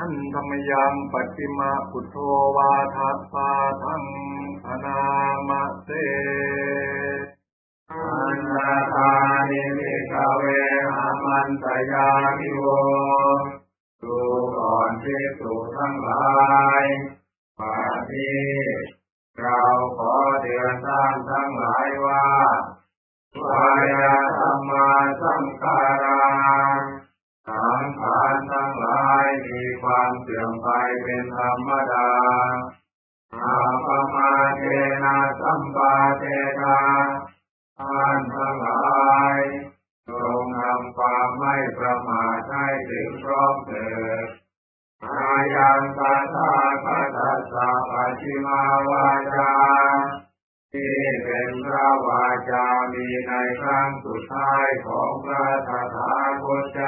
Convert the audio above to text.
อันธรรมยังปฏิมาพุทโธวาทัสสาทังอนามะเสอันตตานิมิกเวอามันตยามิโวดูก่อนที่สุทั้งหลายป่านี้เราขอเตือนท่านทั้งหลายว่าวายธรรมาสังขารา มีความเสื่อมไปเป็นธรรมดาอาปมาเทนะสัมปาเทนาท่านทั้งหลายจงทำความไม่ประมาทให้ถึงพร้อมเถิดอายังตาตาคัตสะปัจฉิมาวาจาที่เป็นพระวาจามีในครั้งสุดท้ายของพระตถาคตเจ้า